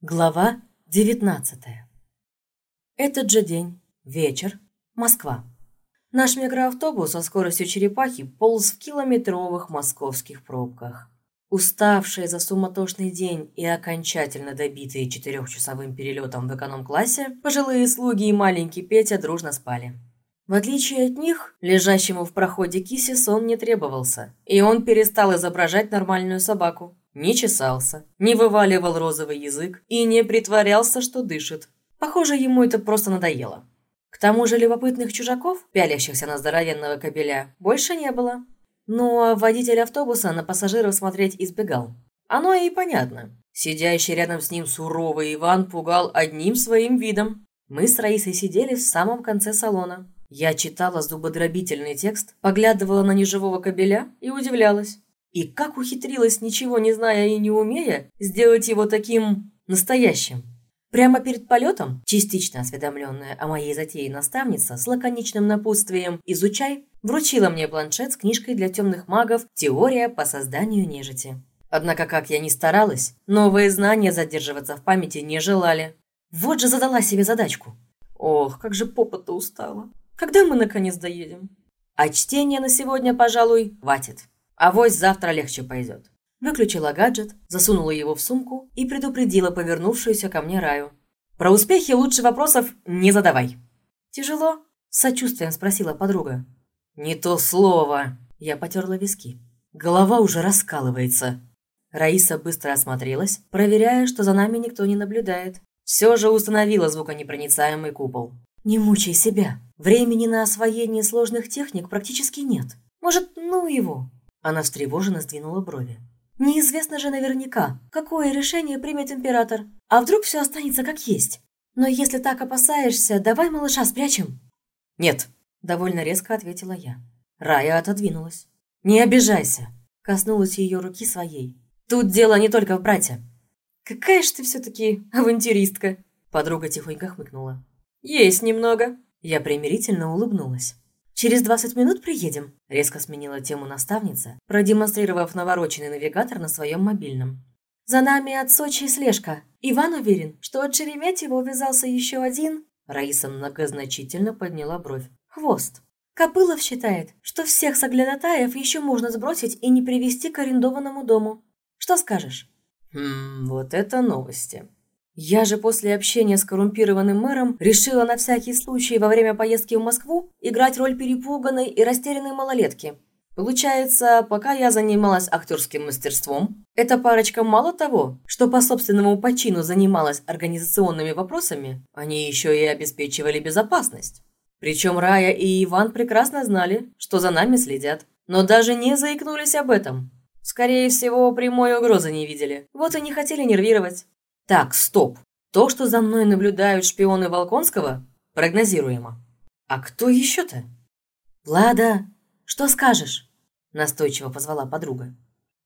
Глава 19 Этот же день, вечер, Москва. Наш микроавтобус со скоростью черепахи полз в километровых московских пробках. Уставшие за суматошный день и окончательно добитые четырехчасовым перелетом в эконом-классе, пожилые слуги и маленький Петя дружно спали. В отличие от них, лежащему в проходе кисе сон не требовался, и он перестал изображать нормальную собаку не чесался, не вываливал розовый язык и не притворялся, что дышит. Похоже, ему это просто надоело. К тому же любопытных чужаков, пялящихся на здоровенного кобеля, больше не было. Ну а водитель автобуса на пассажиров смотреть избегал. Оно и понятно. Сидящий рядом с ним суровый Иван пугал одним своим видом. Мы с Раисой сидели в самом конце салона. Я читала зубодробительный текст, поглядывала на неживого кобеля и удивлялась. И как ухитрилась, ничего не зная и не умея, сделать его таким настоящим? Прямо перед полетом, частично осведомленная о моей затее наставница с лаконичным напутствием «Изучай», вручила мне планшет с книжкой для темных магов «Теория по созданию нежити». Однако, как я ни старалась, новые знания задерживаться в памяти не желали. Вот же задала себе задачку. Ох, как же попа-то устала. Когда мы наконец доедем? А чтения на сегодня, пожалуй, хватит. Авось завтра легче пойдет. Выключила гаджет, засунула его в сумку и предупредила повернувшуюся ко мне Раю. «Про успехи лучше вопросов не задавай». «Тяжело?» – с сочувствием спросила подруга. «Не то слово!» – я потерла виски. «Голова уже раскалывается». Раиса быстро осмотрелась, проверяя, что за нами никто не наблюдает. Все же установила звуконепроницаемый купол. «Не мучай себя. Времени на освоение сложных техник практически нет. Может, ну его?» Она встревоженно сдвинула брови. «Неизвестно же наверняка, какое решение примет император. А вдруг все останется как есть? Но если так опасаешься, давай малыша спрячем». «Нет», – довольно резко ответила я. Рая отодвинулась. «Не обижайся», – коснулась ее руки своей. «Тут дело не только в брате». «Какая ж ты все-таки авантюристка», – подруга тихонько хмыкнула. «Есть немного». Я примирительно улыбнулась. «Через 20 минут приедем», – резко сменила тему наставница, продемонстрировав навороченный навигатор на своем мобильном. «За нами от Сочи слежка. Иван уверен, что от Шереметьева увязался еще один...» Раиса многозначительно подняла бровь. «Хвост. Копылов считает, что всех соглядатаев еще можно сбросить и не привести к арендованному дому. Что скажешь?» «Хм, вот это новости», я же после общения с коррумпированным мэром решила на всякий случай во время поездки в Москву играть роль перепуганной и растерянной малолетки. Получается, пока я занималась актерским мастерством, эта парочка мало того, что по собственному почину занималась организационными вопросами, они еще и обеспечивали безопасность. Причем Рая и Иван прекрасно знали, что за нами следят, но даже не заикнулись об этом. Скорее всего, прямой угрозы не видели, вот и не хотели нервировать. Так, стоп. То, что за мной наблюдают шпионы Волконского, прогнозируемо. А кто еще-то? Влада, что скажешь? Настойчиво позвала подруга.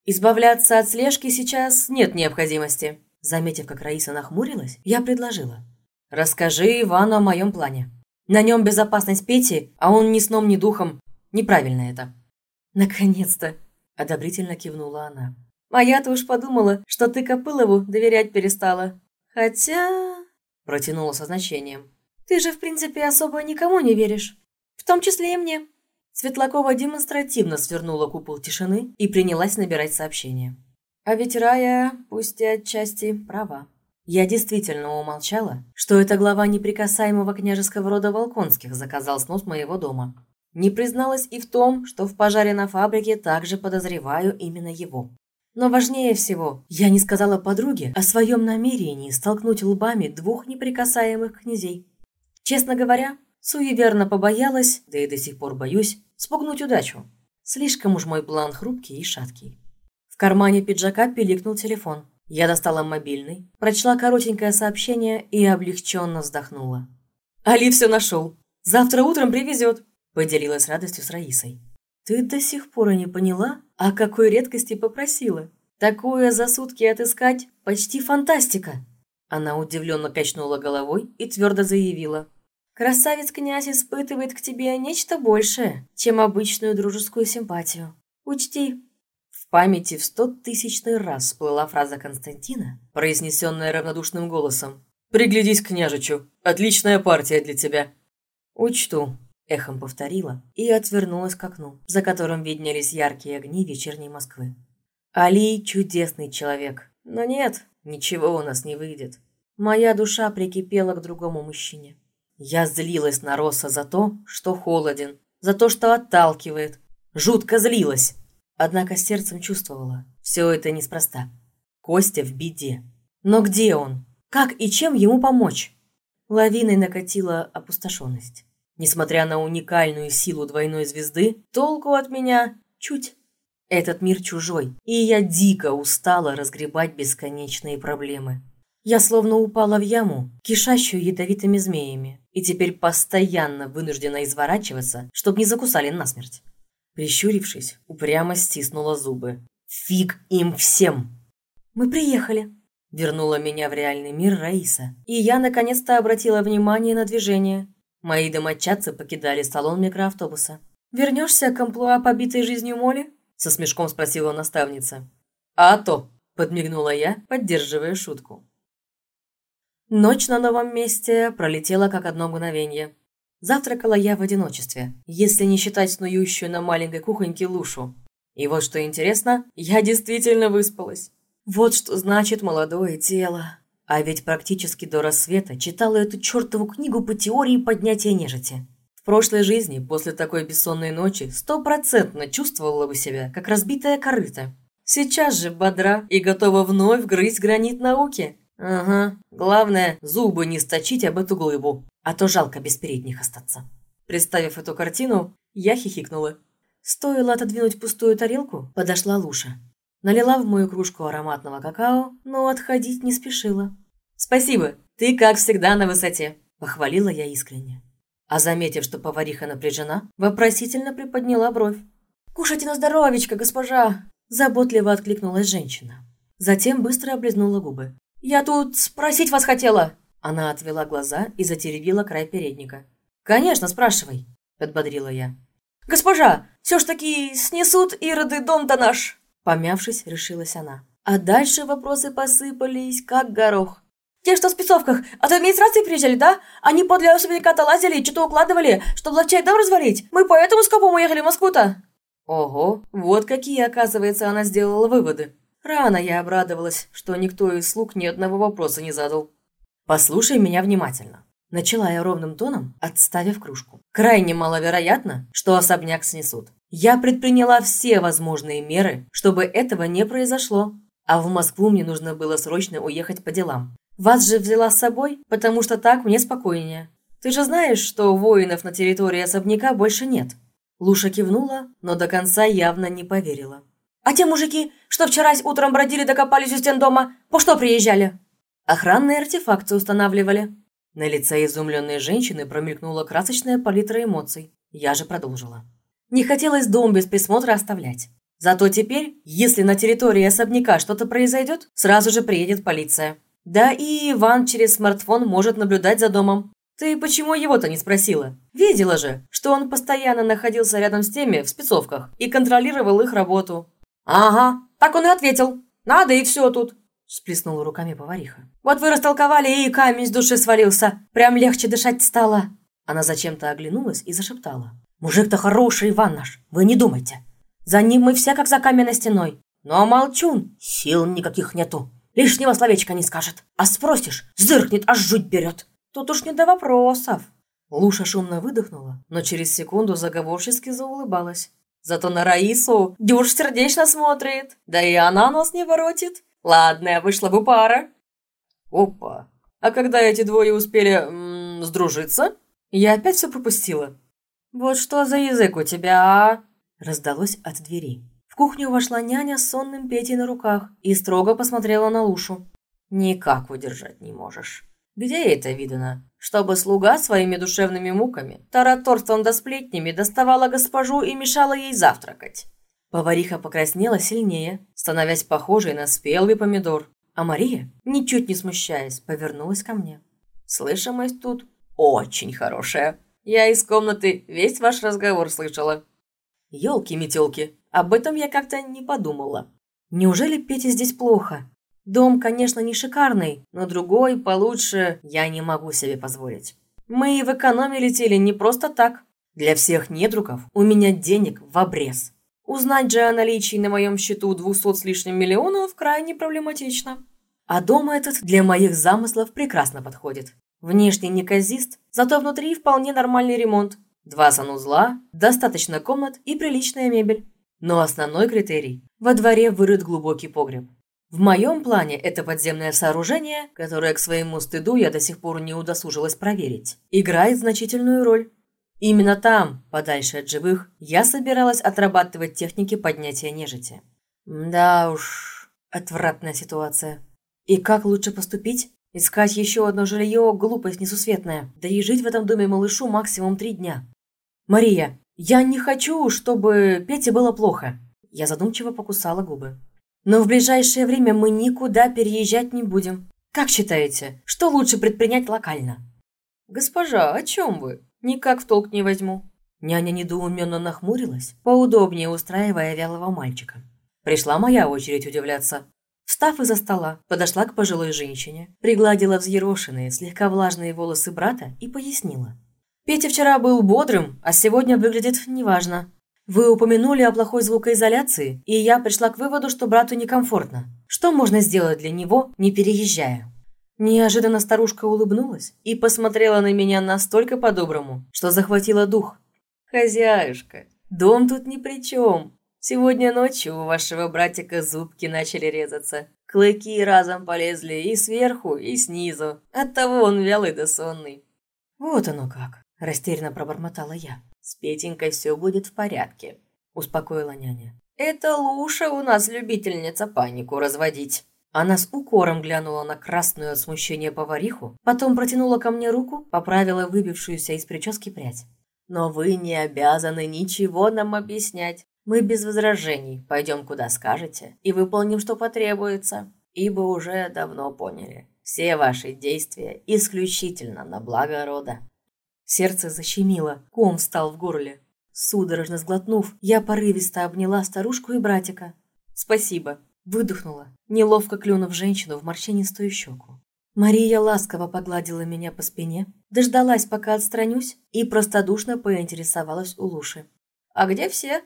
Избавляться от слежки сейчас нет необходимости. Заметив, как Раиса нахмурилась, я предложила. Расскажи Ивану о моем плане. На нем безопасность Пети, а он ни сном, ни духом. Неправильно это. Наконец-то, одобрительно кивнула она. А я-то уж подумала, что ты Копылову доверять перестала. Хотя...» Протянула со значением. «Ты же, в принципе, особо никому не веришь. В том числе и мне». Светлакова демонстративно свернула купол тишины и принялась набирать сообщение. А ведь Рая, пусть и отчасти, права. Я действительно умолчала, что это глава неприкасаемого княжеского рода Волконских заказал снос моего дома. Не призналась и в том, что в пожаре на фабрике также подозреваю именно его. Но важнее всего, я не сказала подруге о своем намерении столкнуть лбами двух неприкасаемых князей. Честно говоря, суеверно побоялась, да и до сих пор боюсь, спугнуть удачу. Слишком уж мой план хрупкий и шаткий. В кармане пиджака пиликнул телефон. Я достала мобильный, прочла коротенькое сообщение и облегченно вздохнула. «Али все нашел. Завтра утром привезет», – поделилась радостью с Раисой. «Ты до сих пор не поняла, о какой редкости попросила? Такое за сутки отыскать почти фантастика!» Она удивленно качнула головой и твердо заявила. «Красавец-князь испытывает к тебе нечто большее, чем обычную дружескую симпатию. Учти, в памяти в сто тысячный раз всплыла фраза Константина, произнесенная равнодушным голосом. «Приглядись к княжичу. Отличная партия для тебя». «Учту», – эхом повторила и отвернулась к окну, за которым виднелись яркие огни вечерней Москвы. «Али – чудесный человек. Но нет, ничего у нас не выйдет. Моя душа прикипела к другому мужчине. Я злилась на Росса за то, что холоден, за то, что отталкивает. Жутко злилась. Однако сердцем чувствовала, все это неспроста. Костя в беде. Но где он? Как и чем ему помочь? Лавиной накатила опустошенность. Несмотря на уникальную силу двойной звезды, толку от меня чуть. Этот мир чужой, и я дико устала разгребать бесконечные проблемы. Я словно упала в яму, кишащую ядовитыми змеями, и теперь постоянно вынуждена изворачиваться, чтобы не закусали насмерть. Прищурившись, упрямо стиснула зубы. «Фиг им всем!» «Мы приехали!» Вернула меня в реальный мир Раиса, и я наконец-то обратила внимание на движение. Мои домочадцы покидали салон микроавтобуса. «Вернешься к амплуа побитой жизнью Моли?» Со смешком спросила наставница. «А то!» – подмигнула я, поддерживая шутку. Ночь на новом месте пролетела как одно мгновение. Завтракала я в одиночестве, если не считать снующую на маленькой кухоньке Лушу. И вот что интересно, я действительно выспалась. Вот что значит молодое тело. А ведь практически до рассвета читала эту чертову книгу по теории поднятия нежити. В прошлой жизни, после такой бессонной ночи, стопроцентно чувствовала бы себя, как разбитая корыта. Сейчас же бодра и готова вновь грызть гранит науки. Ага, главное, зубы не сточить об эту глыбу а то жалко без передних остаться. Представив эту картину, я хихикнула. Стоило отодвинуть пустую тарелку, подошла Луша. Налила в мою кружку ароматного какао, но отходить не спешила. «Спасибо, ты, как всегда, на высоте», – похвалила я искренне. А заметив, что повариха напряжена, вопросительно приподняла бровь. «Кушайте на здоровечко, госпожа!» – заботливо откликнулась женщина. Затем быстро облизнула губы. «Я тут спросить вас хотела!» Она отвела глаза и затеребила край передника. «Конечно, спрашивай», – подбодрила я. «Госпожа, все ж таки снесут ироды дом-то наш!» Помявшись, решилась она. А дальше вопросы посыпались, как горох. «Те, что в спецовках, от администрации приезжали, да? Они подле особняка-то лазили, что-то укладывали, чтобы ловчай дом развалить. Мы поэтому с копом уехали в Москву-то!» Ого, вот какие, оказывается, она сделала выводы. Рано я обрадовалась, что никто из слуг ни одного вопроса не задал. «Послушай меня внимательно», – начала я ровным тоном, отставив кружку. «Крайне маловероятно, что особняк снесут. Я предприняла все возможные меры, чтобы этого не произошло. А в Москву мне нужно было срочно уехать по делам. Вас же взяла с собой, потому что так мне спокойнее. Ты же знаешь, что воинов на территории особняка больше нет». Луша кивнула, но до конца явно не поверила. «А те мужики, что вчера утром бродили докопались у стен дома, по что приезжали?» Охранные артефакты устанавливали. На лице изумленной женщины промелькнула красочная палитра эмоций. Я же продолжила. Не хотелось дом без присмотра оставлять. Зато теперь, если на территории особняка что-то произойдет, сразу же приедет полиция. Да и Иван через смартфон может наблюдать за домом. Ты почему его-то не спросила? Видела же, что он постоянно находился рядом с теми в спецовках и контролировал их работу. Ага, так он и ответил. Надо и все тут. Сплеснула руками повариха. «Вот вы растолковали, и камень с души свалился. Прям легче дышать стало». Она зачем-то оглянулась и зашептала. «Мужик-то хороший, Иван наш, вы не думайте. За ним мы все как за каменной стеной. Но молчун, сил никаких нету. Лишнего словечка не скажет. А спросишь, зыркнет, аж жуть берет. Тут уж не до вопросов». Луша шумно выдохнула, но через секунду заговорчески заулыбалась. Зато на Раису дюж сердечно смотрит, да и она нас не воротит. Ладно, вышла бы пара. Опа. А когда эти двое успели м -м, сдружиться? Я опять все пропустила. Вот что за язык у тебя, а? Раздалось от двери. В кухню вошла няня с сонным Петей на руках и строго посмотрела на Лушу. «Никак удержать не можешь. Где это видано? Чтобы слуга своими душевными муками, тараторством да сплетнями доставала госпожу и мешала ей завтракать. Повариха покраснела сильнее, становясь похожей на спелый помидор. А Мария, ничуть не смущаясь, повернулась ко мне. «Слышимость тут очень хорошая. Я из комнаты весь ваш разговор слышала». «Елки-метелки, Об этом я как-то не подумала. Неужели Пете здесь плохо? Дом, конечно, не шикарный, но другой, получше, я не могу себе позволить. Мы и в экономе летели не просто так. Для всех недругов у меня денег в обрез. Узнать же о наличии на моем счету 200 с лишним миллионов крайне проблематично. А дом этот для моих замыслов прекрасно подходит. Внешне неказист, зато внутри вполне нормальный ремонт. Два санузла, достаточно комнат и приличная мебель. Но основной критерий – во дворе вырыт глубокий погреб. В моем плане это подземное сооружение, которое к своему стыду я до сих пор не удосужилась проверить, играет значительную роль. Именно там, подальше от живых, я собиралась отрабатывать техники поднятия нежити. Да уж, отвратная ситуация. И как лучше поступить? Искать еще одно жилье – глупость несусветная. Да и жить в этом доме малышу максимум три дня. «Мария, я не хочу, чтобы Пете было плохо». Я задумчиво покусала губы. «Но в ближайшее время мы никуда переезжать не будем. Как считаете, что лучше предпринять локально?» «Госпожа, о чем вы?» Никак в толк не возьму». Няня недоуменно нахмурилась, поудобнее устраивая вялого мальчика. Пришла моя очередь удивляться. Встав из-за стола, подошла к пожилой женщине, пригладила взъерошенные, слегка влажные волосы брата и пояснила. «Петя вчера был бодрым, а сегодня выглядит неважно. Вы упомянули о плохой звукоизоляции, и я пришла к выводу, что брату некомфортно. Что можно сделать для него, не переезжая?» Неожиданно старушка улыбнулась и посмотрела на меня настолько по-доброму, что захватила дух. «Хозяюшка, дом тут ни при чем. Сегодня ночью у вашего братика зубки начали резаться. Клыки разом полезли и сверху, и снизу. Оттого он вялый да сонный». «Вот оно как», – растерянно пробормотала я. «С Петенькой все будет в порядке», – успокоила няня. «Это Луша у нас любительница панику разводить». Она с укором глянула на красную от смущения повариху, потом протянула ко мне руку, поправила выбившуюся из прически прядь. «Но вы не обязаны ничего нам объяснять. Мы без возражений пойдем куда скажете и выполним, что потребуется, ибо уже давно поняли. Все ваши действия исключительно на благо рода». Сердце защемило, ком встал в горле. Судорожно сглотнув, я порывисто обняла старушку и братика. «Спасибо», Выдохнула, неловко клюнув женщину в морщинистую щеку. Мария ласково погладила меня по спине, дождалась, пока отстранюсь, и простодушно поинтересовалась у Луши. «А где все?»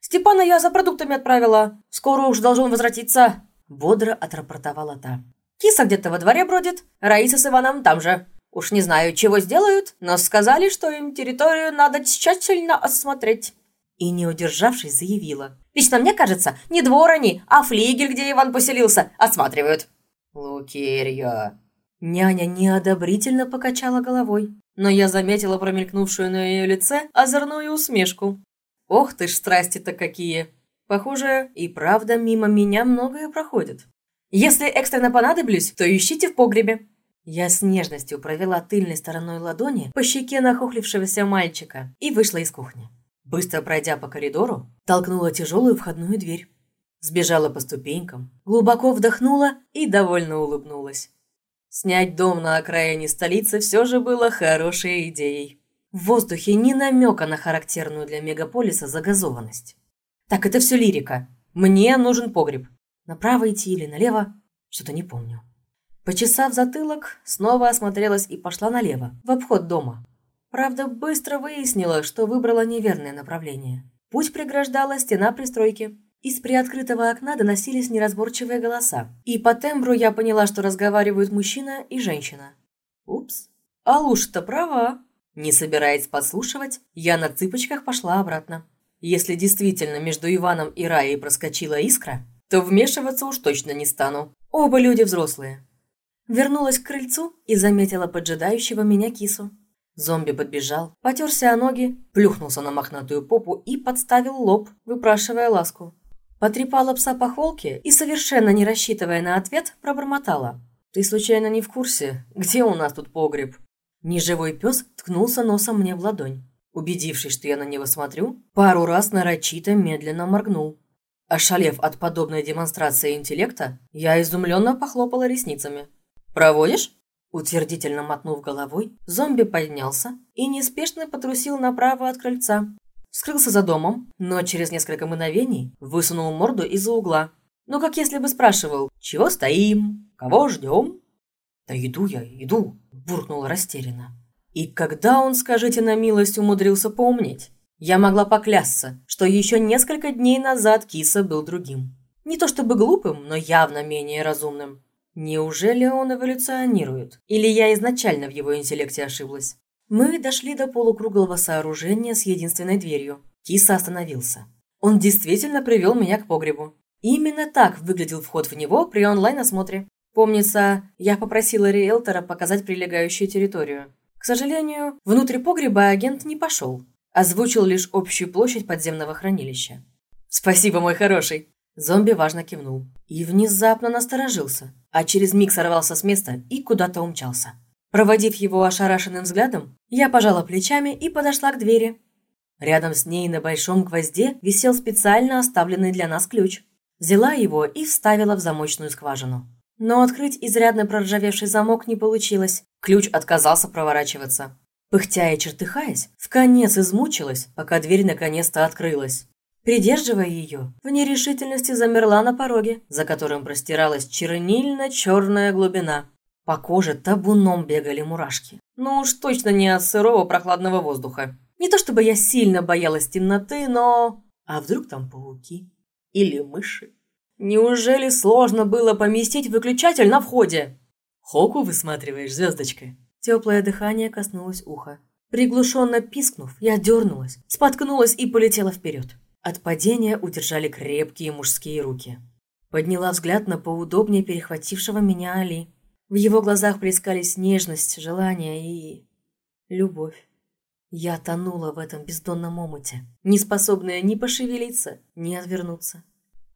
«Степана я за продуктами отправила. Скоро уж должен возвратиться», — бодро отрапортовала та. «Киса где-то во дворе бродит, Раиса с Иваном там же. Уж не знаю, чего сделают, но сказали, что им территорию надо тщательно осмотреть». И, не удержавшись, заявила. Лично мне кажется, не двор они, а флигель, где Иван поселился, осматривают». «Лукерья!» Няня неодобрительно покачала головой, но я заметила промелькнувшую на ее лице озорную усмешку. «Ох ты ж страсти-то какие!» Похоже, и правда мимо меня многое проходит. «Если экстренно понадоблюсь, то ищите в погребе». Я с нежностью провела тыльной стороной ладони по щеке нахохлившегося мальчика и вышла из кухни. Быстро пройдя по коридору, толкнула тяжелую входную дверь. Сбежала по ступенькам, глубоко вдохнула и довольно улыбнулась. Снять дом на окраине столицы все же было хорошей идеей. В воздухе ни намека на характерную для мегаполиса загазованность. Так это все лирика. Мне нужен погреб. Направо идти или налево? Что-то не помню. Почесав затылок, снова осмотрелась и пошла налево, в обход дома. Правда, быстро выяснила, что выбрала неверное направление. Путь преграждала стена пристройки. Из приоткрытого окна доносились неразборчивые голоса. И по тембру я поняла, что разговаривают мужчина и женщина. Упс. А луж-то права. Не собираясь подслушивать, я на цыпочках пошла обратно. Если действительно между Иваном и Раей проскочила искра, то вмешиваться уж точно не стану. Оба люди взрослые. Вернулась к крыльцу и заметила поджидающего меня кису. Зомби подбежал, потерся о ноги, плюхнулся на мохнатую попу и подставил лоб, выпрашивая ласку. Потрепала пса по холке и, совершенно не рассчитывая на ответ, пробормотала. «Ты случайно не в курсе, где у нас тут погреб?» Неживой пес ткнулся носом мне в ладонь. Убедившись, что я на него смотрю, пару раз нарочито медленно моргнул. Ошалев от подобной демонстрации интеллекта, я изумленно похлопала ресницами. «Проводишь?» Утвердительно мотнув головой, зомби поднялся и неспешно потрусил направо от крыльца. скрылся за домом, но через несколько мгновений высунул морду из-за угла. Ну, как если бы спрашивал, чего стоим, кого ждем? «Да иду я, иду», – буркнула растерянно. И когда он, скажите на милость, умудрился помнить? Я могла поклясться, что еще несколько дней назад киса был другим. Не то чтобы глупым, но явно менее разумным. Неужели он эволюционирует? Или я изначально в его интеллекте ошиблась? Мы дошли до полукруглого сооружения с единственной дверью. Киса остановился. Он действительно привел меня к погребу. Именно так выглядел вход в него при онлайн-осмотре. Помнится, я попросила риэлтора показать прилегающую территорию. К сожалению, внутрь погреба агент не пошел. Озвучил лишь общую площадь подземного хранилища. «Спасибо, мой хороший!» Зомби важно кивнул. И внезапно насторожился, а через миг сорвался с места и куда-то умчался. Проводив его ошарашенным взглядом, я пожала плечами и подошла к двери. Рядом с ней на большом гвозде висел специально оставленный для нас ключ. Взяла его и вставила в замочную скважину. Но открыть изрядно проржавевший замок не получилось. Ключ отказался проворачиваться. Пыхтя и чертыхаясь, в конец измучилась, пока дверь наконец-то открылась. Придерживая ее, в нерешительности замерла на пороге, за которым простиралась чернильно-черная глубина. По коже табуном бегали мурашки. Ну уж точно не от сырого прохладного воздуха. Не то чтобы я сильно боялась темноты, но... А вдруг там пауки? Или мыши? Неужели сложно было поместить выключатель на входе? Хоку высматриваешь, звездочка. Теплое дыхание коснулось уха. Приглушенно пискнув, я дернулась, споткнулась и полетела вперед. От падения удержали крепкие мужские руки. Подняла взгляд на поудобнее перехватившего меня Али. В его глазах плескались нежность, желание и... любовь. Я тонула в этом бездонном омуте, не способная ни пошевелиться, ни отвернуться.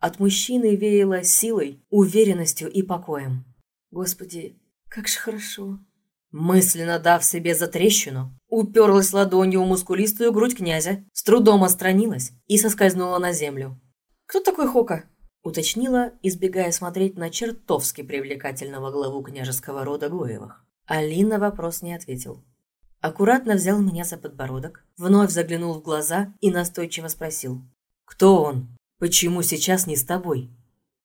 От мужчины веяло силой, уверенностью и покоем. Господи, как же хорошо. Мысленно дав себе затрещину, уперлась ладонью в мускулистую грудь князя, с трудом отстранилась и соскользнула на землю. «Кто такой Хока?» – уточнила, избегая смотреть на чертовски привлекательного главу княжеского рода Гоевых. Алина вопрос не ответил. Аккуратно взял меня за подбородок, вновь заглянул в глаза и настойчиво спросил. «Кто он? Почему сейчас не с тобой?»